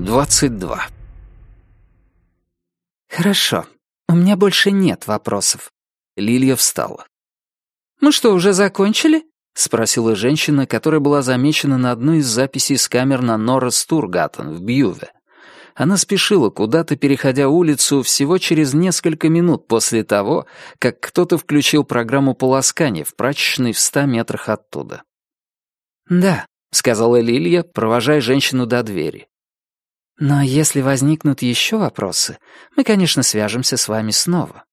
22. «Хорошо. У меня больше нет вопросов». Лилия встала. «Мы что, уже закончили?» — спросила женщина, которая была замечена на одной из записей с камер на Норрес Тургаттен в Бьюве. Она спешила куда-то, переходя улицу, всего через несколько минут после того, как кто-то включил программу полоскания в прачечной в ста метрах оттуда. «Да», — сказала Лилия, провожая женщину до двери. «Но если возникнут еще вопросы, мы, конечно, свяжемся с вами снова».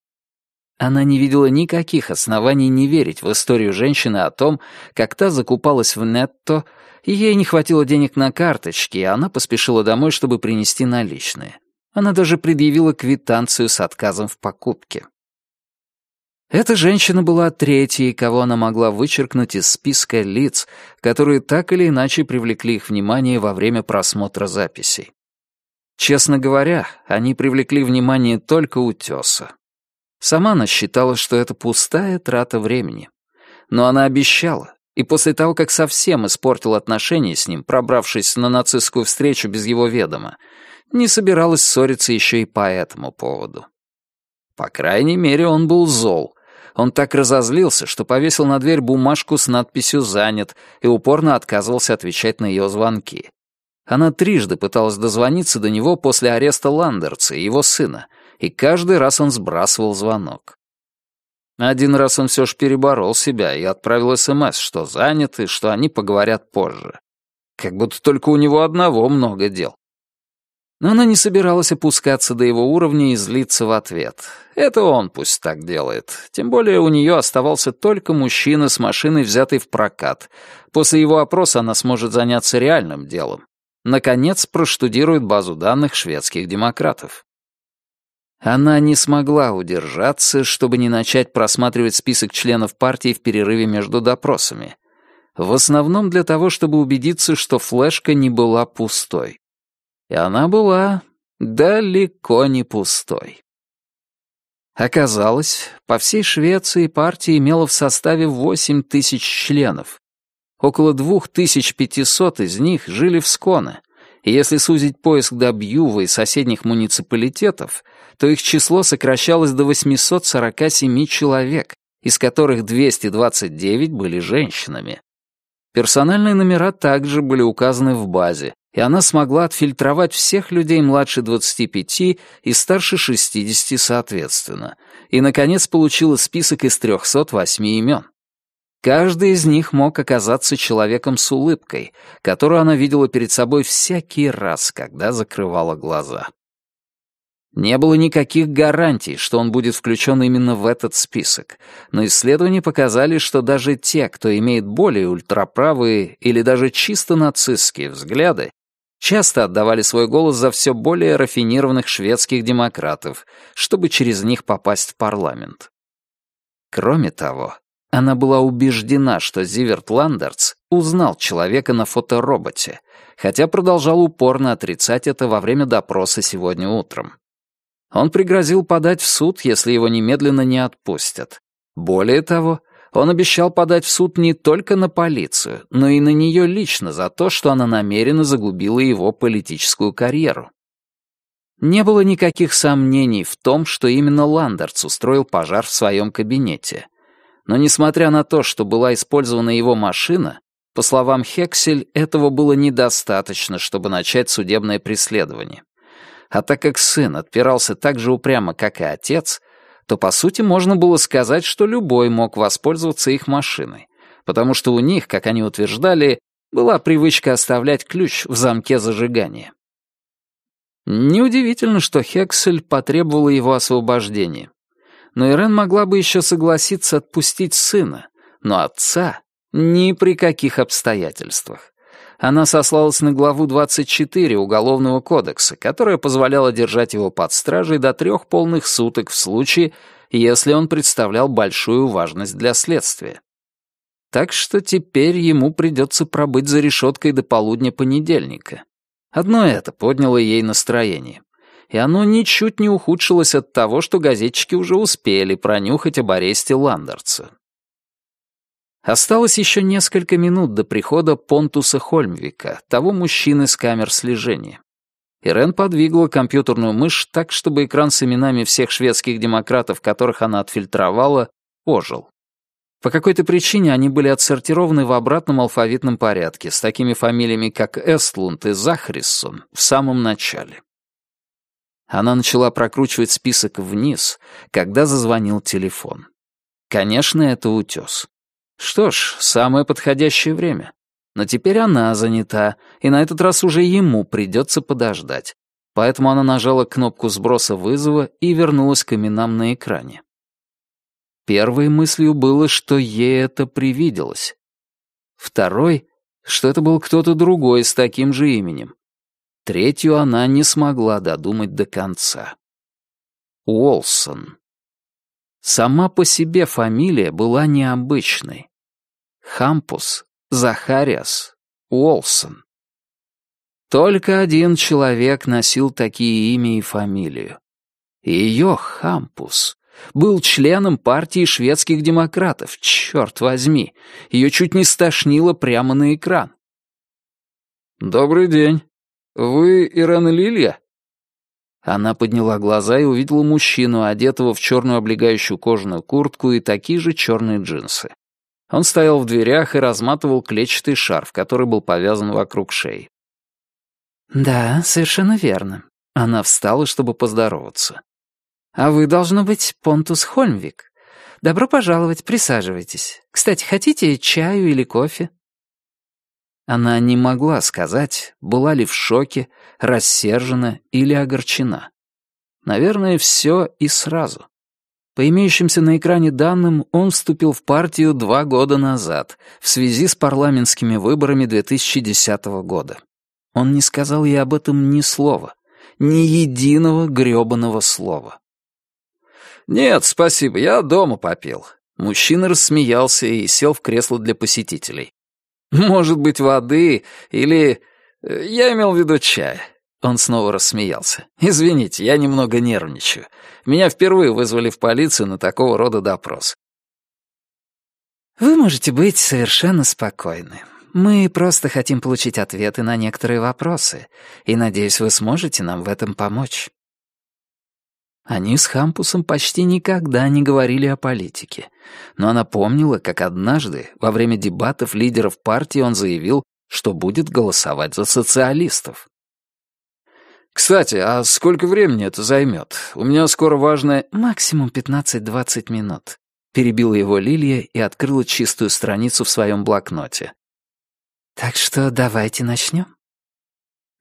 Она не видела никаких оснований не верить в историю женщины о том, как та закупалась в нетто, и ей не хватило денег на карточки, и она поспешила домой, чтобы принести наличные. Она даже предъявила квитанцию с отказом в покупке. Эта женщина была третьей, кого она могла вычеркнуть из списка лиц, которые так или иначе привлекли их внимание во время просмотра записей. Честно говоря, они привлекли внимание только утеса. Сама она считала, что это пустая трата времени. Но она обещала, и после того, как совсем испортил отношения с ним, пробравшись на нацистскую встречу без его ведома, не собиралась ссориться еще и по этому поводу. По крайней мере, он был зол. Он так разозлился, что повесил на дверь бумажку с надписью «Занят» и упорно отказывался отвечать на ее звонки. Она трижды пыталась дозвониться до него после ареста Ландерца и его сына, и каждый раз он сбрасывал звонок. Один раз он все же переборол себя и отправил СМС, что занят и что они поговорят позже. Как будто только у него одного много дел. Но она не собиралась опускаться до его уровня и злиться в ответ. Это он пусть так делает. Тем более у нее оставался только мужчина с машиной, взятой в прокат. После его опроса она сможет заняться реальным делом. Наконец проштудирует базу данных шведских демократов. Она не смогла удержаться, чтобы не начать просматривать список членов партии в перерыве между допросами. В основном для того, чтобы убедиться, что флешка не была пустой. И она была далеко не пустой. Оказалось, по всей Швеции партия имела в составе 8 тысяч членов. Около 2500 из них жили в Сконе, и если сузить поиск до Бьюва и соседних муниципалитетов, то их число сокращалось до 847 человек, из которых 229 были женщинами. Персональные номера также были указаны в базе, и она смогла отфильтровать всех людей младше 25 и старше 60 соответственно, и, наконец, получила список из 308 имен. Каждый из них мог оказаться человеком с улыбкой, которую она видела перед собой всякий раз, когда закрывала глаза. Не было никаких гарантий, что он будет включен именно в этот список, но исследования показали, что даже те, кто имеет более ультраправые или даже чисто нацистские взгляды, часто отдавали свой голос за все более рафинированных шведских демократов, чтобы через них попасть в парламент. Кроме того, она была убеждена, что Зиверт Ландерц узнал человека на фотороботе, хотя продолжал упорно отрицать это во время допроса сегодня утром. Он пригрозил подать в суд, если его немедленно не отпустят. Более того, он обещал подать в суд не только на полицию, но и на нее лично за то, что она намеренно загубила его политическую карьеру. Не было никаких сомнений в том, что именно Ландерц устроил пожар в своем кабинете — но несмотря на то, что была использована его машина, по словам Хексель, этого было недостаточно, чтобы начать судебное преследование. А так как сын отпирался так же упрямо, как и отец, то, по сути, можно было сказать, что любой мог воспользоваться их машиной, потому что у них, как они утверждали, была привычка оставлять ключ в замке зажигания. Неудивительно, что Хексель потребовала его освобождения но Ирен могла бы еще согласиться отпустить сына, но отца ни при каких обстоятельствах. Она сослалась на главу 24 Уголовного кодекса, которая позволяла держать его под стражей до трех полных суток в случае, если он представлял большую важность для следствия. Так что теперь ему придется пробыть за решеткой до полудня понедельника. Одно это подняло ей настроение и оно ничуть не ухудшилось от того, что газетчики уже успели пронюхать об аресте Ландерца. Осталось еще несколько минут до прихода Понтуса Хольмвика, того мужчины с камер слежения. Ирен подвигла компьютерную мышь так, чтобы экран с именами всех шведских демократов, которых она отфильтровала, ожил. По какой-то причине они были отсортированы в обратном алфавитном порядке, с такими фамилиями, как Эстлунд и Захриссон, в самом начале. Она начала прокручивать список вниз, когда зазвонил телефон. Конечно, это утес. Что ж, самое подходящее время. Но теперь она занята, и на этот раз уже ему придется подождать. Поэтому она нажала кнопку сброса вызова и вернулась к именам на экране. Первой мыслью было, что ей это привиделось. Второй, что это был кто-то другой с таким же именем. Третью она не смогла додумать до конца. Уолсон. Сама по себе фамилия была необычной. Хампус, Захариас, Уолсон. Только один человек носил такие имя и фамилию. Ее Хампус был членом партии шведских демократов, черт возьми. Ее чуть не стошнило прямо на экран. «Добрый день. Вы Ирена Лилья?» Она подняла глаза и увидела мужчину, одетого в черную облегающую кожаную куртку и такие же черные джинсы. Он стоял в дверях и разматывал клетчатый шарф, который был повязан вокруг шеи. «Да, совершенно верно». Она встала, чтобы поздороваться. А вы, должно быть, Понтус Хольмвик. Добро пожаловать, присаживайтесь. Кстати, хотите чаю или кофе?» Она не могла сказать, была ли в шоке, рассержена или огорчена. Наверное, все и сразу. По имеющимся на экране данным, он вступил в партию два года назад, в связи с парламентскими выборами 2010 года. Он не сказал ей об этом ни слова, ни единого грёбаного слова. «Нет, спасибо, я дома попил». Мужчина рассмеялся и сел в кресло для посетителей. «Может быть, воды или... Э, я имел в виду чая». Он снова рассмеялся. «Извините, я немного нервничаю. Меня впервые вызвали в полицию на такого рода допрос». «Вы можете быть совершенно спокойны. Мы просто хотим получить ответы на некоторые вопросы, и, надеюсь, вы сможете нам в этом помочь». Они с Хампусом почти никогда не говорили о политике. Но она помнила, как однажды, во время дебатов лидеров партии, он заявил, что будет голосовать за социалистов. «Кстати, а сколько времени это займет? У меня скоро важное...» «Максимум 15-20 минут», — перебила его Лилия и открыла чистую страницу в своем блокноте. «Так что давайте начнем».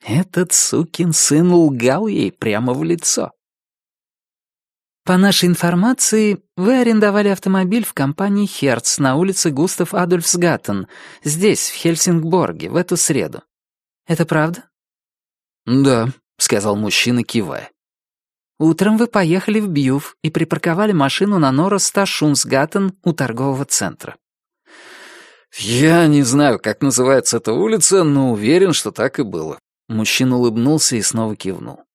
Этот сукин сын лгал ей прямо в лицо. По нашей информации, вы арендовали автомобиль в компании «Херц» на улице Густав Адольфсгаттен, здесь, в Хельсингборге, в эту среду. Это правда? «Да», — сказал мужчина, кивая. Утром вы поехали в Бьюв и припарковали машину на Нора Сташунсгаттен у торгового центра. «Я не знаю, как называется эта улица, но уверен, что так и было». Мужчина улыбнулся и снова кивнул.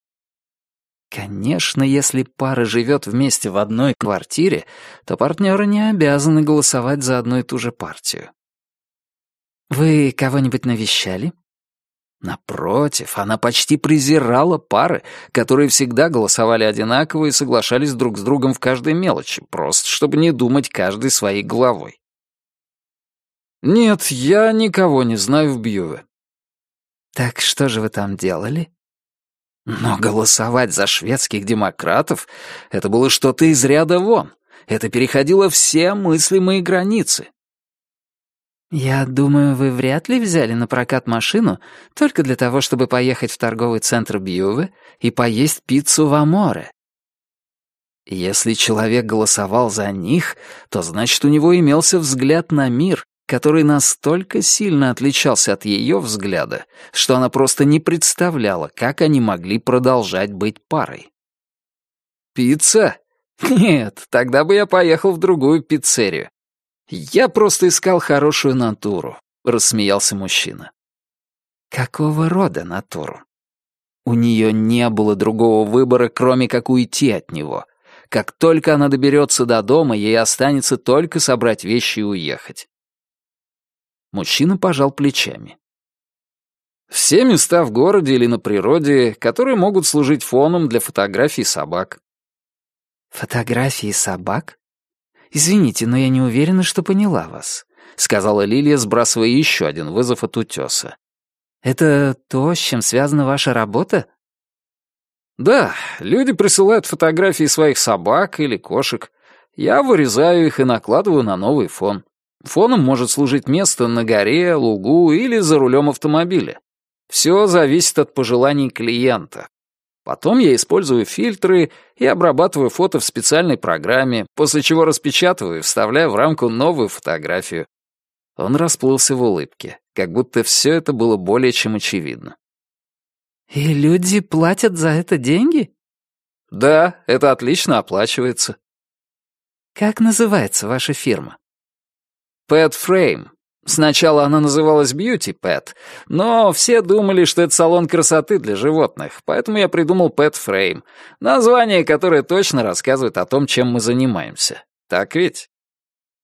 Конечно, если пара живет вместе в одной квартире, то партнеры не обязаны голосовать за одну и ту же партию. Вы кого-нибудь навещали? Напротив, она почти презирала пары, которые всегда голосовали одинаково и соглашались друг с другом в каждой мелочи, просто чтобы не думать каждой своей головой. «Нет, я никого не знаю в Бьюве». «Так что же вы там делали?» Но голосовать за шведских демократов — это было что-то из ряда вон. Это переходило все мыслимые границы. «Я думаю, вы вряд ли взяли на прокат машину только для того, чтобы поехать в торговый центр Бьюве и поесть пиццу в Аморе». Если человек голосовал за них, то значит, у него имелся взгляд на мир, который настолько сильно отличался от ее взгляда, что она просто не представляла, как они могли продолжать быть парой. «Пицца? Нет, тогда бы я поехал в другую пиццерию. Я просто искал хорошую натуру», — рассмеялся мужчина. «Какого рода натуру?» У нее не было другого выбора, кроме как уйти от него. Как только она доберется до дома, ей останется только собрать вещи и уехать. Мужчина пожал плечами. Все места в городе или на природе, которые могут служить фоном для фотографий собак. «Фотографии собак? Извините, но я не уверена, что поняла вас», — сказала Лилия, сбрасывая еще один вызов от утеса. «Это то, с чем связана ваша работа?» «Да, люди присылают фотографии своих собак или кошек. Я вырезаю их и накладываю на новый фон. Фоном может служить место на горе, лугу или за рулем автомобиля. Все зависит от пожеланий клиента. Потом я использую фильтры и обрабатываю фото в специальной программе, после чего распечатываю и вставляю в рамку новую фотографию. Он расплылся в улыбке, как будто все это было более чем очевидно. «И люди платят за это деньги?» «Да, это отлично оплачивается». «Как называется ваша фирма?» Pet Frame. Сначала она называлась Beauty Pet, но все думали, что это салон красоты для животных, поэтому я придумал Pet Frame, название, которое точно рассказывает о том, чем мы занимаемся. Так ведь?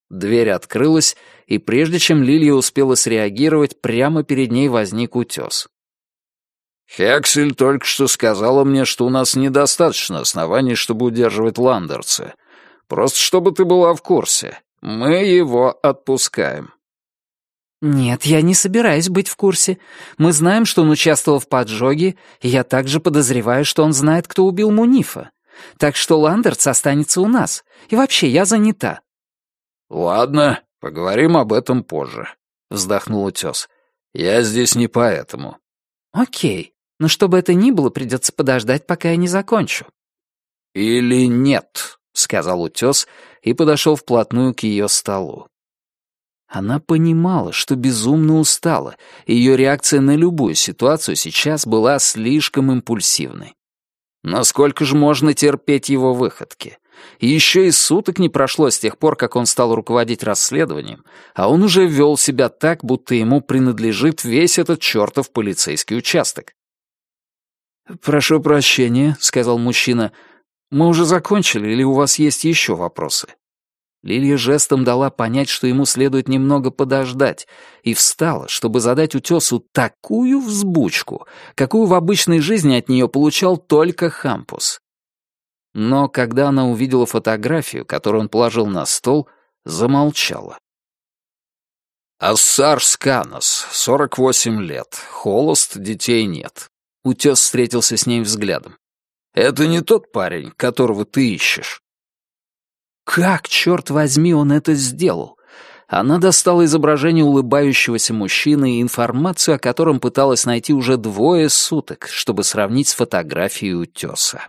Дверь открылась, и прежде чем Лилия успела среагировать, прямо перед ней возник утес. «Хексель только что сказала мне, что у нас недостаточно оснований, чтобы удерживать ландерца. Просто чтобы ты была в курсе. Мы его отпускаем». «Нет, я не собираюсь быть в курсе. Мы знаем, что он участвовал в поджоге, и я также подозреваю, что он знает, кто убил Мунифа. Так что Ландерц останется у нас. И вообще, я занята». «Ладно, поговорим об этом позже», — вздохнул утес. «Я здесь не поэтому». «Окей, но чтобы это ни было, придется подождать, пока я не закончу». «Или нет», — сказал утес и подошел вплотную к ее столу. Она понимала, что безумно устала, и ее реакция на любую ситуацию сейчас была слишком импульсивной. Насколько же можно терпеть его выходки? Еще и суток не прошло с тех пор, как он стал руководить расследованием, а он уже вел себя так, будто ему принадлежит весь этот чертов полицейский участок. «Прошу прощения», — сказал мужчина. «Мы уже закончили, или у вас есть еще вопросы?» Лилия жестом дала понять, что ему следует немного подождать, и встала, чтобы задать утесу такую взбучку, какую в обычной жизни от нее получал только Хампус. Но когда она увидела фотографию, которую он положил на стол, замолчала. «Ассар Сканос, 48 лет, холост, детей нет». Утес встретился с ней взглядом. «Это не тот парень, которого ты ищешь». Как, черт возьми, он это сделал? Она достала изображение улыбающегося мужчины и информацию, о котором пыталась найти уже двое суток, чтобы сравнить с фотографией утеса.